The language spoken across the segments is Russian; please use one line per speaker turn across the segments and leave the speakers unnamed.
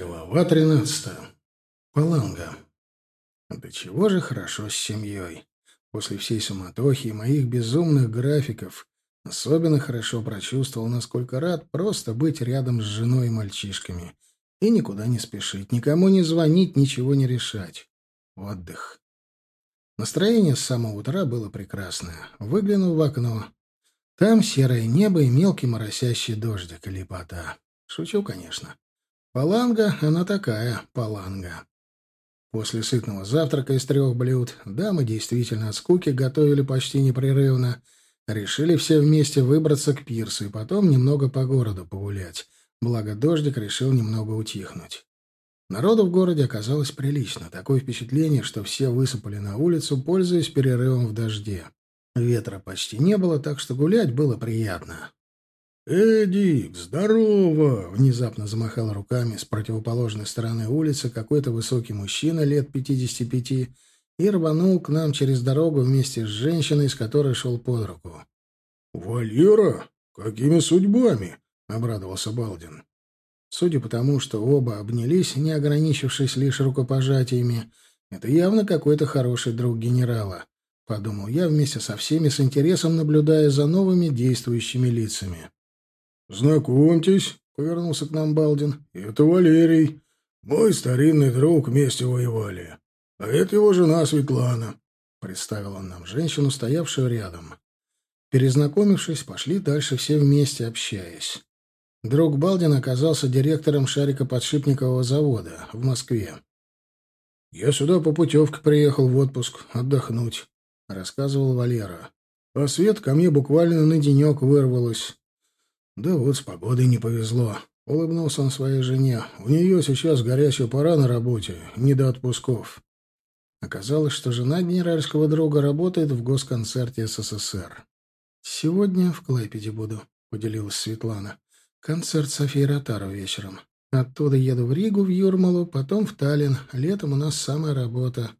Глава тринадцатая. Паланга. Да чего же хорошо с семьей. После всей суматохи и моих безумных графиков особенно хорошо прочувствовал, насколько рад просто быть рядом с женой и мальчишками. И никуда не спешить, никому не звонить, ничего не решать. Отдых. Настроение с самого утра было прекрасное. Выглянул в окно. Там серое небо и мелкий моросящий дождик и лепота. Шучу, конечно. Паланга, она такая, паланга. После сытного завтрака из трех блюд дамы действительно от скуки готовили почти непрерывно. Решили все вместе выбраться к пирсу и потом немного по городу погулять. Благо дождик решил немного утихнуть. Народу в городе оказалось прилично. Такое впечатление, что все высыпали на улицу, пользуясь перерывом в дожде. Ветра почти не было, так что гулять было приятно.
«Эдик, здорово!» — внезапно замахал руками с противоположной стороны улицы какой-то высокий мужчина лет пятидесяти пяти и рванул к нам через дорогу вместе с женщиной, с которой шел под руку.
«Валера? Какими судьбами?» — обрадовался Балдин. Судя по тому, что оба обнялись, не ограничившись лишь рукопожатиями, это явно какой-то хороший друг генерала, — подумал я вместе со всеми с интересом, наблюдая за новыми действующими лицами.
«Знакомьтесь», — повернулся к нам Балдин, — «это Валерий. Мой старинный друг вместе воевали. А это его жена Светлана», — представил он нам женщину, стоявшую рядом.
Перезнакомившись, пошли дальше все вместе, общаясь. Друг Балдин оказался директором шарикоподшипникового завода в Москве. «Я сюда по путевке приехал в отпуск, отдохнуть», — рассказывал Валера. «А Свет ко мне буквально на денек вырвалась. «Да вот с погодой не повезло», — улыбнулся он своей жене. «У нее сейчас горячая пора на работе, не до отпусков». Оказалось, что жена генеральского друга работает в госконцерте СССР. «Сегодня в Клайпеде буду», — поделилась Светлана. «Концерт Софии Ротару вечером. Оттуда еду в Ригу, в Юрмалу, потом в Таллин. Летом у нас самая работа.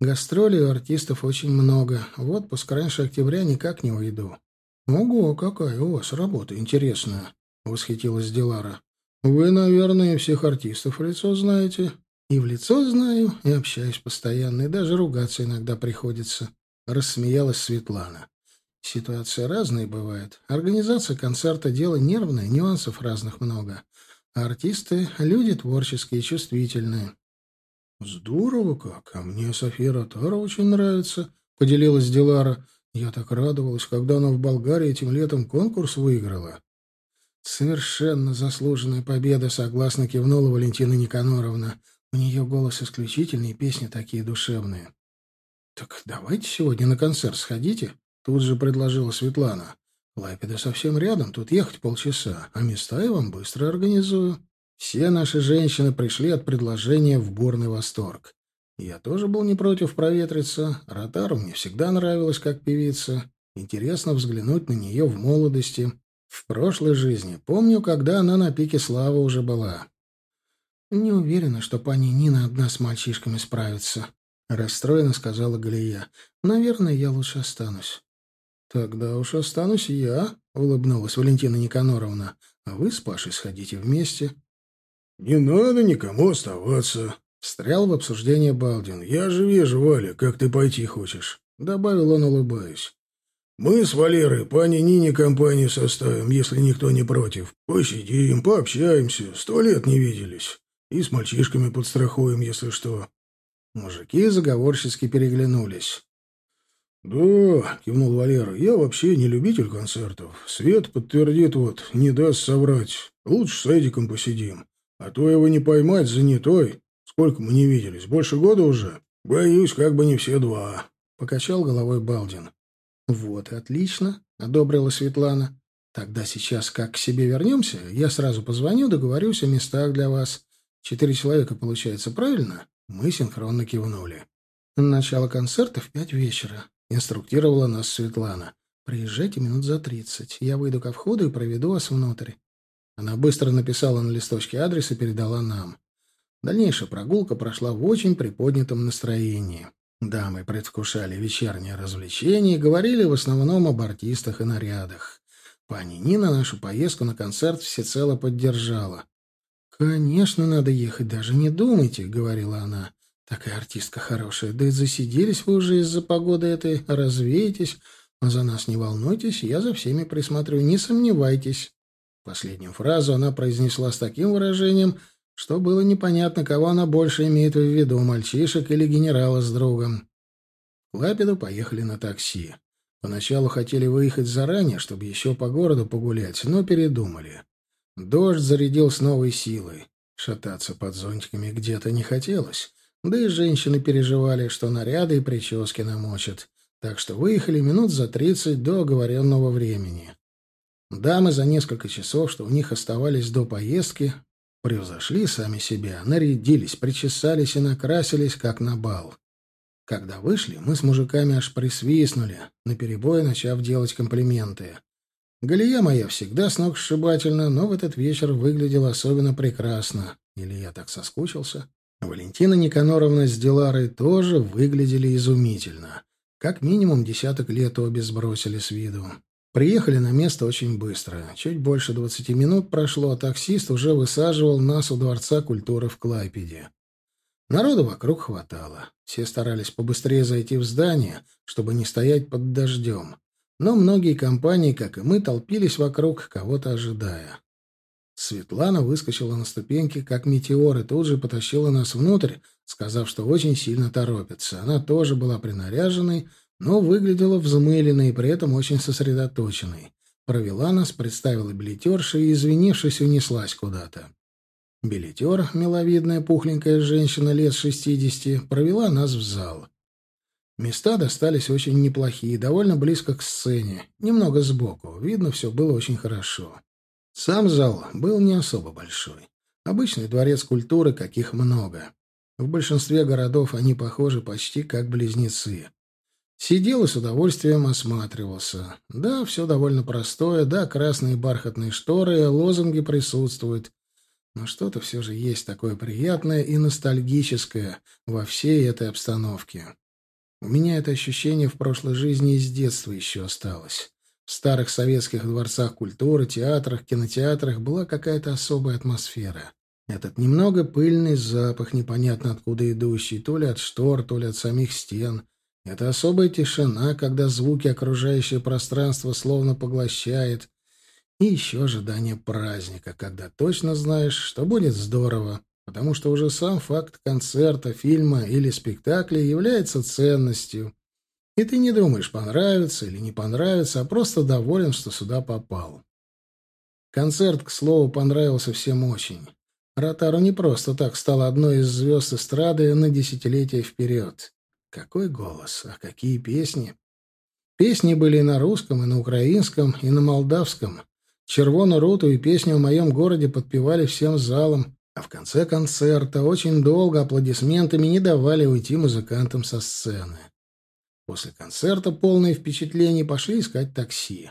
Гастролей у артистов очень много. В отпуск раньше октября никак не уйду. «Ого, какая у вас работа интересная!» — восхитилась Дилара. «Вы, наверное, всех артистов в лицо знаете?» «И в лицо знаю, и общаюсь постоянно, и даже ругаться иногда приходится», — рассмеялась Светлана. «Ситуация разная бывает. Организация концерта — дело нервное, нюансов разных много. А артисты — люди творческие, чувствительные».
«Здорово как! А мне София Ротара очень нравится», — поделилась Дилара. Я так радовалась, когда она в Болгарии этим летом конкурс выиграла.
Совершенно заслуженная победа, согласно кивнула Валентина Никаноровна. У нее голос исключительный, песни такие душевные. «Так давайте сегодня на концерт сходите», — тут же предложила Светлана. «Лайпеда совсем рядом, тут ехать полчаса, а места я вам быстро организую». Все наши женщины пришли от предложения в бурный восторг. Я тоже был не против проветриться. Ротару мне всегда нравилась как певица. Интересно взглянуть на нее в молодости. В прошлой жизни. Помню, когда она на пике славы уже была. «Не уверена, что пани Нина одна с мальчишками справится», — расстроенно сказала Галия. «Наверное, я лучше останусь».
«Тогда уж останусь я», — улыбнулась Валентина Никаноровна. «А вы с Пашей сходите вместе». «Не надо никому оставаться», Встрял в обсуждение Балдин. «Я же вижу, Валя, как ты пойти хочешь», — добавил он, улыбаясь. «Мы с Валерой пани Нине компанию составим, если никто не против. Посидим, пообщаемся, сто лет не виделись. И с мальчишками подстрахуем, если что».
Мужики заговорчески переглянулись.
«Да», — кивнул Валера, — «я вообще не любитель концертов. Свет подтвердит вот, не даст соврать. Лучше с Эдиком посидим. А то его не поймать занятой. Сколько мы не виделись? Больше года уже? Боюсь, как бы не все два. Покачал головой Балдин.
Вот и отлично, одобрила Светлана. Тогда сейчас как к себе вернемся, я сразу позвоню, договорюсь о местах для вас. Четыре человека получается, правильно? Мы синхронно кивнули. Начало концерта в пять вечера. Инструктировала нас Светлана. Приезжайте минут за тридцать. Я выйду ко входу и проведу вас внутрь. Она быстро написала на листочке адрес и передала нам. Дальнейшая прогулка прошла в очень приподнятом настроении. Дамы предвкушали вечернее развлечение и говорили в основном об артистах и нарядах. Пани Нина нашу поездку на концерт всецело поддержала. «Конечно, надо ехать, даже не думайте», — говорила она. «Такая артистка хорошая. Да и засиделись вы уже из-за погоды этой. Развейтесь. А за нас не волнуйтесь, я за всеми присмотрю, не сомневайтесь». Последнюю фразу она произнесла с таким выражением, что было непонятно, кого она больше имеет в виду, мальчишек или генерала с другом. К Лапиду поехали на такси. Поначалу хотели выехать заранее, чтобы еще по городу погулять, но передумали. Дождь зарядил с новой силой. Шататься под зонтиками где-то не хотелось. Да и женщины переживали, что наряды и прически намочат. Так что выехали минут за тридцать до оговоренного времени. Дамы за несколько часов, что у них оставались до поездки, превзошли сами себя, нарядились, причесались и накрасились, как на бал. Когда вышли, мы с мужиками аж присвистнули, наперебой начав делать комплименты. Галия моя всегда с ног сшибательна, но в этот вечер выглядела особенно прекрасно. Или я так соскучился? Валентина Никаноровна с Диларой тоже выглядели изумительно. Как минимум десяток лет обе сбросили с виду. Приехали на место очень быстро. Чуть больше двадцати минут прошло, а таксист уже высаживал нас у Дворца культуры в Клайпеде. Народу вокруг хватало. Все старались побыстрее зайти в здание, чтобы не стоять под дождем. Но многие компании, как и мы, толпились вокруг, кого-то ожидая. Светлана выскочила на ступеньки, как метеор, и тут же потащила нас внутрь, сказав, что очень сильно торопится. Она тоже была принаряженной, но выглядела взмыленной и при этом очень сосредоточенной. Провела нас, представила билетерши и, извинившись, унеслась куда-то. Билетер, миловидная пухленькая женщина лет шестидесяти, провела нас в зал. Места достались очень неплохие, довольно близко к сцене, немного сбоку. Видно, все было очень хорошо. Сам зал был не особо большой. Обычный дворец культуры, каких много. В большинстве городов они похожи почти как близнецы. Сидел и с удовольствием осматривался. Да, все довольно простое, да, красные бархатные шторы, лозунги присутствуют, но что-то все же есть такое приятное и ностальгическое во всей этой обстановке. У меня это ощущение в прошлой жизни из детства еще осталось. В старых советских дворцах культуры, театрах, кинотеатрах была какая-то особая атмосфера. Этот немного пыльный запах, непонятно откуда идущий, то ли от штор, то ли от самих стен. Это особая тишина, когда звуки окружающее пространство словно поглощает, и еще ожидание праздника, когда точно знаешь, что будет здорово, потому что уже сам факт концерта, фильма или спектакля является ценностью. И ты не думаешь, понравится или не понравится, а просто доволен, что сюда попал. Концерт, к слову, понравился всем очень. Ротару не просто так стала одной из звезд эстрады на десятилетия вперед. Какой голос, а какие песни! Песни были и на русском, и на украинском, и на молдавском. Червону роту и песню о моем городе подпевали всем залом, а в конце концерта очень долго аплодисментами не давали уйти музыкантам со сцены. После концерта, полные впечатлений, пошли искать такси.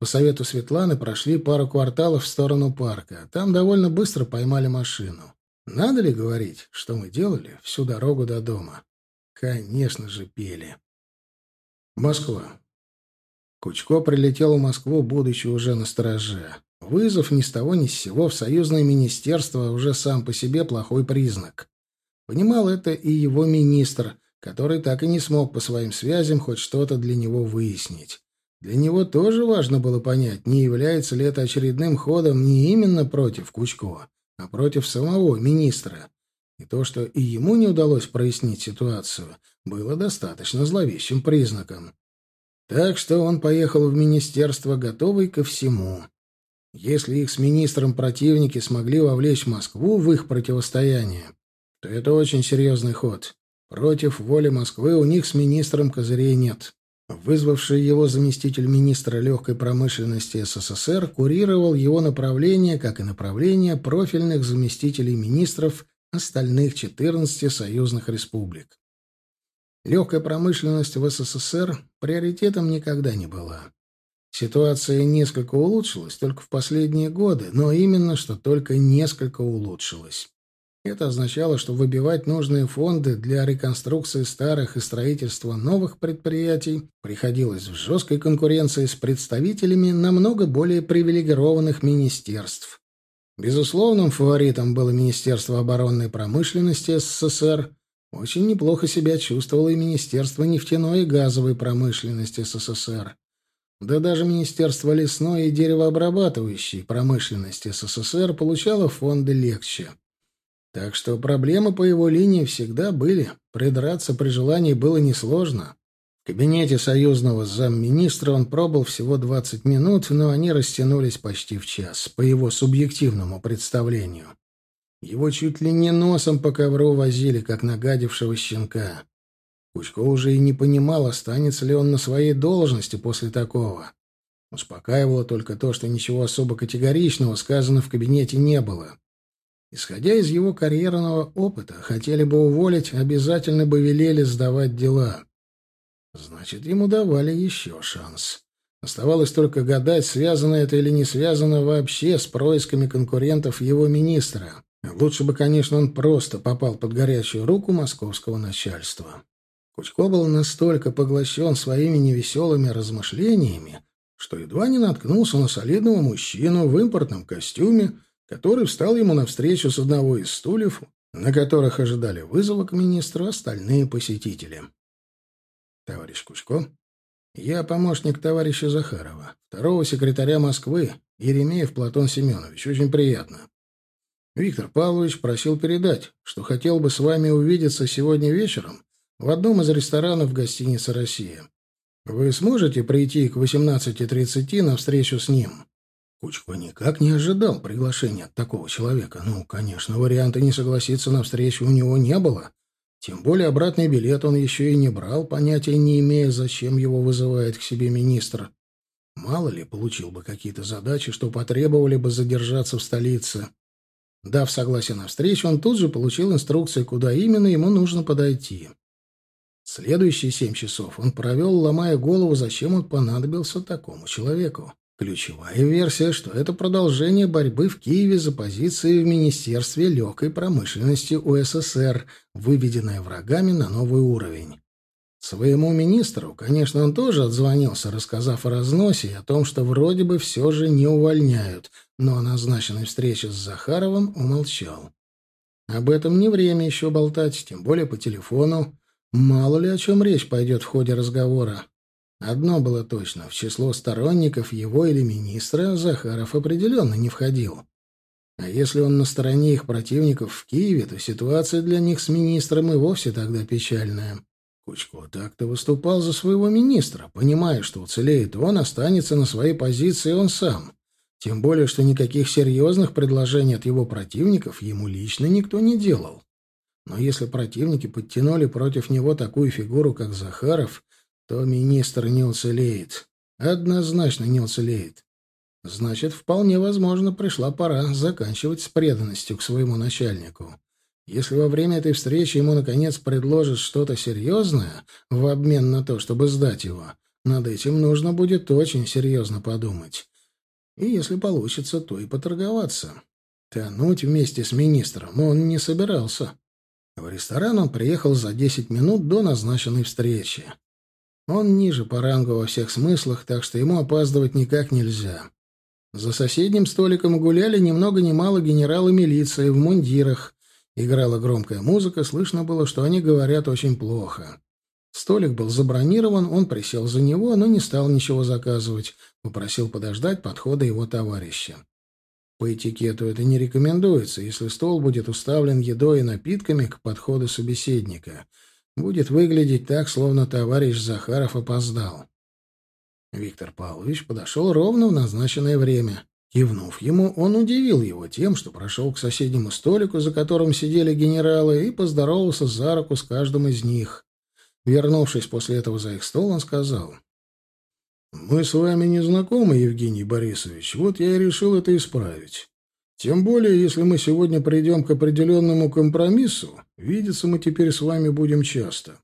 По совету Светланы прошли пару кварталов в сторону парка. Там довольно быстро поймали машину. Надо ли говорить, что мы делали всю дорогу до дома? Конечно же, пели. Москва. Кучко прилетел в Москву, будучи уже на стороже. Вызов ни с того ни с сего в союзное министерство уже сам по себе плохой признак. Понимал это и его министр, который так и не смог по своим связям хоть что-то для него выяснить. Для него тоже важно было понять, не является ли это очередным ходом не именно против Кучко, а против самого министра. И то, что и ему не удалось прояснить ситуацию, было достаточно зловещим признаком. Так что он поехал в министерство, готовый ко всему. Если их с министром противники смогли вовлечь Москву в их противостояние, то это очень серьезный ход. Против воли Москвы у них с министром козырей нет. Вызвавший его заместитель министра легкой промышленности СССР курировал его направление, как и направление профильных заместителей министров остальных 14 союзных республик. Легкая промышленность в СССР приоритетом никогда не была. Ситуация несколько улучшилась только в последние годы, но именно что только несколько улучшилась. Это означало, что выбивать нужные фонды для реконструкции старых и строительства новых предприятий приходилось в жесткой конкуренции с представителями намного более привилегированных министерств. Безусловным фаворитом было Министерство оборонной промышленности СССР. Очень неплохо себя чувствовало и Министерство нефтяной и газовой промышленности СССР. Да даже Министерство лесной и деревообрабатывающей промышленности СССР получало фонды легче. Так что проблемы по его линии всегда были. Придраться при желании было несложно. Кабинете союзного замминистра он пробыл всего 20 минут, но они растянулись почти в час, по его субъективному представлению. Его чуть ли не носом по ковру возили, как нагадившего щенка. Кучко уже и не понимал, останется ли он на своей должности после такого. Успокаивало только то, что ничего особо категоричного сказано в кабинете не было. Исходя из его карьерного опыта, хотели бы уволить, обязательно бы велели сдавать дела. Значит, ему давали еще шанс. Оставалось только гадать, связано это или не связано вообще с происками конкурентов его министра. Лучше бы, конечно, он просто попал под горячую руку московского начальства. Кучко был настолько поглощен своими невеселыми размышлениями, что едва не наткнулся на солидного мужчину в импортном костюме, который встал ему навстречу с одного из стульев, на которых ожидали вызова к министру остальные посетители. «Товарищ Кучко, я помощник товарища Захарова, второго секретаря Москвы, Еремеев Платон Семенович. Очень приятно. Виктор Павлович просил передать, что хотел бы с вами увидеться сегодня вечером в одном из ресторанов гостиницы «Россия». Вы сможете прийти к 18.30 на встречу с ним?» Кучко никак не ожидал приглашения от такого человека. Ну, конечно, варианта не согласиться на встречу у него не было. Тем более обратный билет он еще и не брал, понятия не имея, зачем его вызывает к себе министр. Мало ли, получил бы какие-то задачи, что потребовали бы задержаться в столице. Дав согласие на встречу, он тут же получил инструкции, куда именно ему нужно подойти. Следующие семь часов он провел, ломая голову, зачем он понадобился такому человеку. Ключевая версия, что это продолжение борьбы в Киеве за позиции в Министерстве легкой промышленности УССР, выведенная врагами на новый уровень. Своему министру, конечно, он тоже отзвонился, рассказав о разносе и о том, что вроде бы все же не увольняют, но о назначенной встрече с Захаровым умолчал. Об этом не время еще болтать, тем более по телефону. Мало ли о чем речь пойдет в ходе разговора. Одно было точно — в число сторонников его или министра Захаров определенно не входил. А если он на стороне их противников в Киеве, то ситуация для них с министром и вовсе тогда печальная. Кучко так-то выступал за своего министра, понимая, что уцелеет он, останется на своей позиции он сам. Тем более, что никаких серьезных предложений от его противников ему лично никто не делал. Но если противники подтянули против него такую фигуру, как Захаров, то министр не уцелеет. Однозначно не уцелеет. Значит, вполне возможно, пришла пора заканчивать с преданностью к своему начальнику. Если во время этой встречи ему, наконец, предложат что-то серьезное в обмен на то, чтобы сдать его, над этим нужно будет очень серьезно подумать. И если получится, то и поторговаться. Тянуть вместе с министром он не собирался. В ресторан он приехал за десять минут до назначенной встречи. Он ниже по рангу во всех смыслах, так что ему опаздывать никак нельзя. За соседним столиком гуляли ни много мало генералы милиции в мундирах. Играла громкая музыка, слышно было, что они говорят очень плохо. Столик был забронирован, он присел за него, но не стал ничего заказывать, попросил подождать подхода его товарища. По этикету это не рекомендуется, если стол будет уставлен едой и напитками к подходу собеседника — будет выглядеть так, словно товарищ Захаров опоздал. Виктор Павлович подошел ровно в назначенное время. Кивнув ему, он удивил его тем, что прошел к соседнему столику, за которым сидели генералы, и поздоровался за руку с каждым из них. Вернувшись после этого за их стол, он сказал, «Мы с вами не знакомы, Евгений Борисович, вот я и решил это исправить. Тем более, если мы сегодня придем к определенному компромиссу, видеться мы теперь с вами будем часто.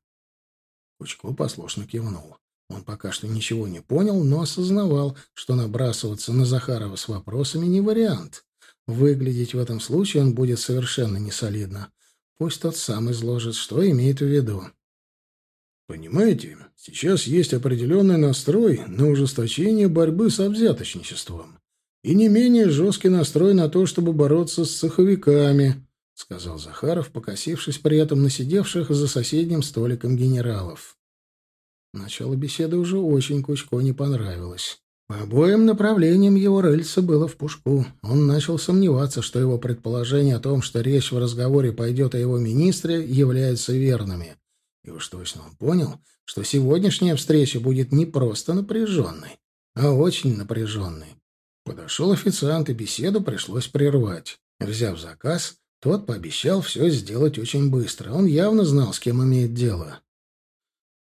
Кучко послушно кивнул. Он пока что ничего не понял, но осознавал, что набрасываться на Захарова с вопросами не вариант. Выглядеть в этом случае он будет совершенно несолидно. Пусть тот сам изложит, что имеет в виду. Понимаете, сейчас есть определенный настрой на ужесточение борьбы с обзяточничеством. И не менее жесткий настрой на то, чтобы бороться с цеховиками, — сказал Захаров, покосившись при этом на сидевших за соседним столиком генералов. Начало беседы уже очень Кучко не понравилось. По обоим направлениям его рыльца было в пушку. Он начал сомневаться, что его предположение о том, что речь в разговоре пойдет о его министре, являются верными. И уж точно он понял, что сегодняшняя встреча будет не просто напряженной, а очень напряженной. Подошел официант, и беседу пришлось прервать. Взяв заказ, тот пообещал все сделать очень быстро. Он явно знал, с кем имеет дело.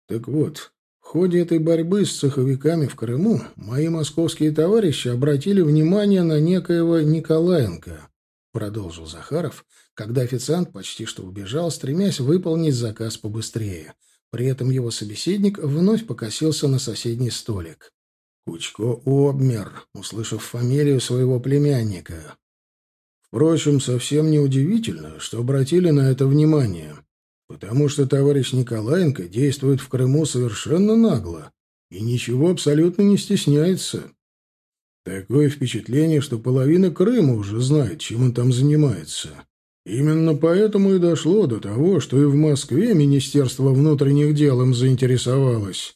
«Так вот, в ходе этой борьбы с цеховиками в Крыму мои московские товарищи обратили внимание на некоего Николаенко», — продолжил Захаров, когда официант почти что убежал, стремясь выполнить заказ побыстрее. При этом его собеседник вновь покосился на соседний столик. Кучко обмер, услышав фамилию своего племянника. Впрочем, совсем неудивительно, что обратили на это внимание, потому что товарищ Николаенко действует в Крыму совершенно нагло и ничего абсолютно не стесняется. Такое впечатление, что половина Крыма уже знает, чем он там занимается. Именно поэтому и дошло до того, что и в Москве Министерство внутренних дел им заинтересовалось.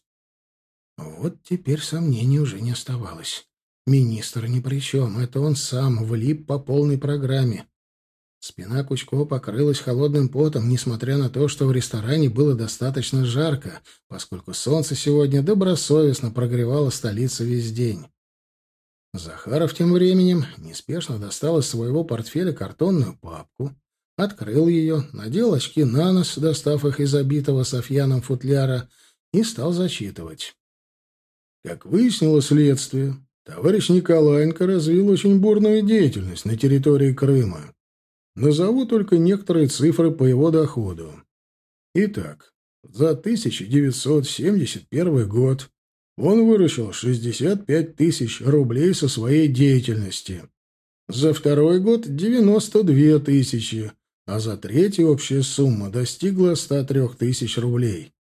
Вот теперь сомнений уже не оставалось. Министр ни при чем, это он сам влип по полной программе. Спина Кучко покрылась холодным потом, несмотря на то, что в ресторане было достаточно жарко, поскольку солнце сегодня добросовестно прогревало столицу весь день. Захаров тем временем неспешно достал из своего портфеля картонную папку, открыл ее, надел очки на нос, достав их из обитого софьяном футляра, и стал зачитывать. Как выяснило следствие, товарищ Николаенко развил очень бурную деятельность на территории Крыма. Назову только некоторые цифры по его доходу. Итак, за 1971 год он выручил 65 тысяч рублей со своей деятельности. За второй год — 92 тысячи, а за третий общая сумма достигла 103 тысяч рублей.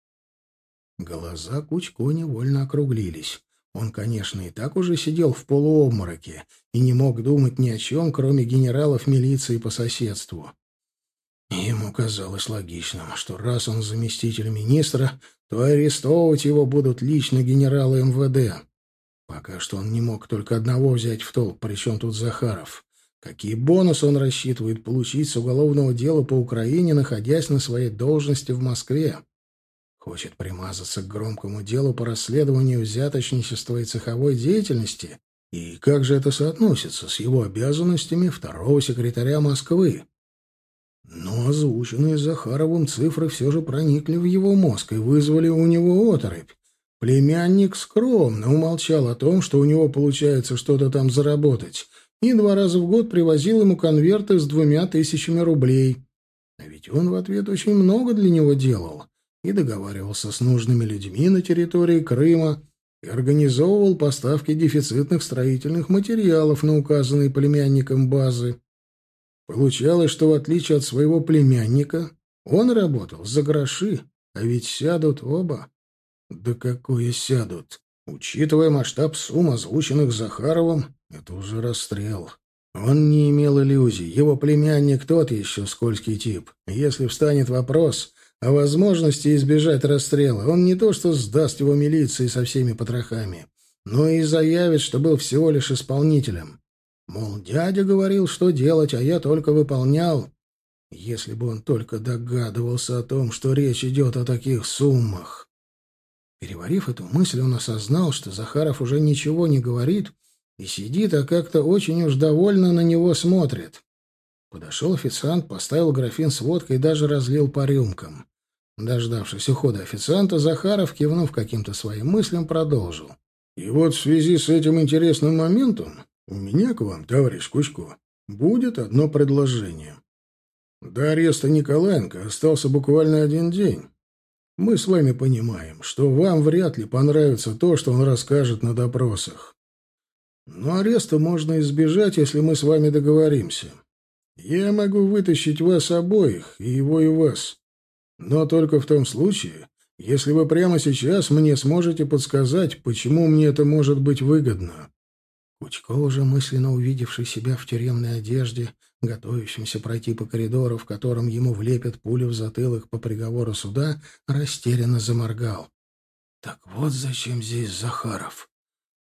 Глаза Кучко невольно округлились. Он, конечно, и так уже сидел в полуобмороке и не мог думать ни о чем, кроме генералов милиции по соседству. Ему казалось логичным, что раз он заместитель министра, то арестовывать его будут лично генералы МВД. Пока что он не мог только одного взять в толк, причем тут Захаров. Какие бонусы он рассчитывает получить с уголовного дела по Украине, находясь на своей должности в Москве? Хочет примазаться к громкому делу по расследованию взяточничества и цеховой деятельности? И как же это соотносится с его обязанностями второго секретаря Москвы? Но озвученные Захаровым цифры все же проникли в его мозг и вызвали у него оторопь. Племянник скромно умолчал о том, что у него получается что-то там заработать, и два раза в год привозил ему конверты с двумя тысячами рублей. А ведь он в ответ очень много для него делал и договаривался с нужными людьми на территории Крыма и организовывал поставки дефицитных строительных материалов на указанные племянником базы. Получалось, что в отличие от своего племянника, он работал за гроши, а ведь сядут оба. Да какое сядут? Учитывая масштаб сумм, озвученных Захаровым, это уже расстрел. Он не имел иллюзий. Его племянник тот еще скользкий тип. Если встанет вопрос, о возможности избежать расстрела. Он не то что сдаст его милиции со всеми потрохами, но и заявит, что был всего лишь исполнителем. Мол, дядя говорил, что делать, а я только выполнял. Если бы он только догадывался о том, что речь идет о таких суммах. Переварив эту мысль, он осознал, что Захаров уже ничего не говорит и сидит, а как-то очень уж довольно на него смотрит. Подошел официант, поставил графин с водкой и даже разлил по рюмкам. Дождавшись ухода официанта, Захаров, кивнув каким-то своим мыслям, продолжил. «И вот в связи с этим интересным моментом у меня к вам, товарищ Кучко, будет одно предложение. До ареста Николаенко остался буквально один день. Мы с вами понимаем, что вам вряд ли понравится то, что он расскажет на допросах. Но ареста можно избежать, если мы с вами договоримся. Я могу вытащить вас обоих, и его, и вас. Но только в том случае, если вы прямо сейчас мне сможете подсказать, почему мне это может быть выгодно. Кучко, уже мысленно увидевший себя в тюремной одежде, готовящимся пройти по коридору, в котором ему влепят пулю в затылок по приговору суда, растерянно заморгал. Так вот зачем здесь Захаров.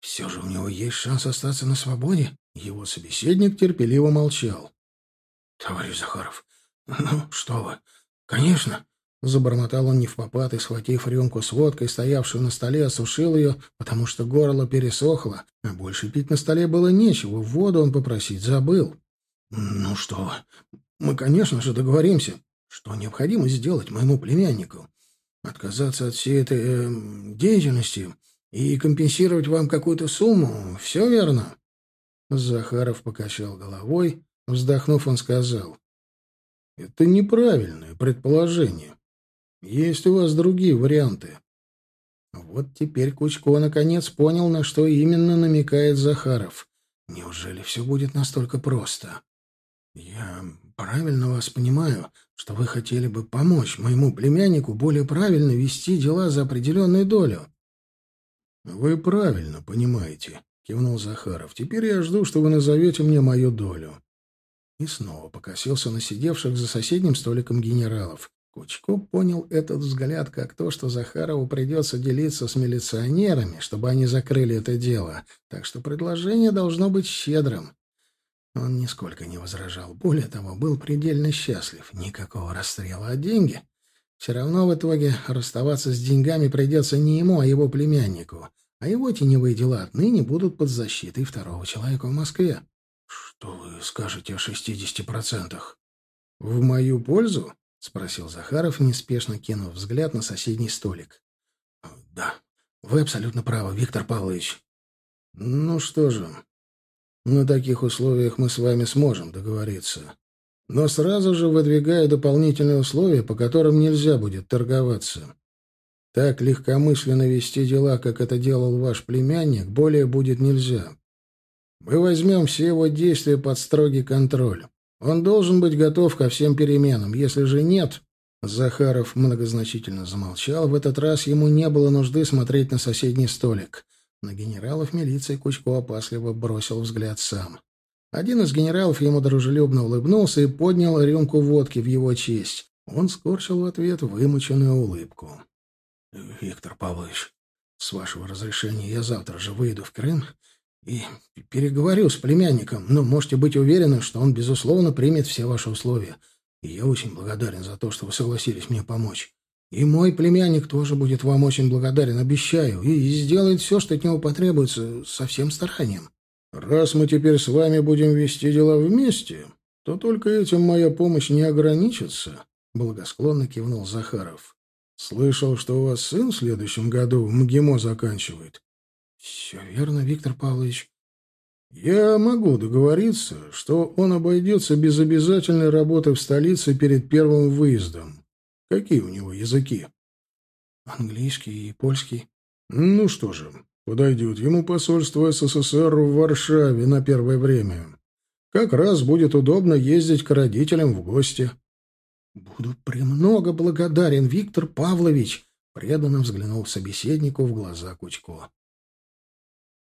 Все же у него есть шанс остаться на свободе. Его собеседник терпеливо молчал. — Товарищ Захаров, ну что вы, конечно, Забормотал он не в попад и, схватив рюмку с водкой, стоявшую на столе, осушил ее, потому что горло пересохло, а больше пить на столе было нечего, воду он попросить забыл. «Ну что мы, конечно же, договоримся, что необходимо сделать моему племяннику. Отказаться от всей этой э, деятельности и компенсировать вам какую-то сумму, все верно?» Захаров покачал головой, вздохнув, он сказал. «Это неправильное предположение. Есть у вас другие варианты?» Вот теперь Кучко наконец понял, на что именно намекает Захаров. Неужели все будет настолько просто? «Я правильно вас понимаю, что вы хотели бы помочь моему племяннику более правильно вести дела за определенную долю?» «Вы правильно понимаете», — кивнул Захаров. «Теперь я жду, что вы назовете мне мою долю». И снова покосился на сидевших за соседним столиком генералов. Кучко понял этот взгляд как то, что Захарову придется делиться с милиционерами, чтобы они закрыли это дело, так что предложение должно быть щедрым. Он нисколько не возражал. Более того, был предельно счастлив. Никакого расстрела, а деньги. Все равно в итоге расставаться с деньгами придется не ему, а его племяннику. А его теневые дела отныне будут под защитой второго человека в Москве. Что вы скажете о шестидесяти процентах? В мою пользу? — спросил Захаров, неспешно кинув взгляд на соседний столик. — Да, вы абсолютно правы, Виктор Павлович. — Ну что же, на таких условиях мы с вами сможем договориться. Но сразу же выдвигаю дополнительные условия, по которым нельзя будет торговаться. Так легкомысленно вести дела, как это делал ваш племянник, более будет нельзя. Мы возьмем все его действия под строгий контроль. Он должен быть готов ко всем переменам. Если же нет... Захаров многозначительно замолчал. В этот раз ему не было нужды смотреть на соседний столик. На генералов милиции Кучко опасливо бросил взгляд сам. Один из генералов ему дружелюбно улыбнулся и поднял рюмку водки в его честь. Он скорчил в ответ вымученную улыбку. — Виктор Павлович, с вашего разрешения я завтра же выйду в Крым и переговорю с племянником, но можете быть уверены, что он, безусловно, примет все ваши условия. И я очень благодарен за то, что вы согласились мне помочь. И мой племянник тоже будет вам очень благодарен, обещаю, и сделает все, что от него потребуется, со всем старанием. Раз мы теперь с вами будем вести дела вместе, то только этим моя помощь не ограничится, — благосклонно кивнул Захаров. Слышал, что у вас сын в следующем году МГИМО заканчивает. Все верно, Виктор Павлович. Я могу договориться, что он обойдется без обязательной работы в столице перед первым выездом. Какие у него языки? Английский и польский. Ну что же, подойдет ему посольство СССР в Варшаве на первое время. Как раз будет удобно ездить к родителям в гости. Буду премного благодарен, Виктор Павлович, преданно взглянул собеседнику в глаза Кучко.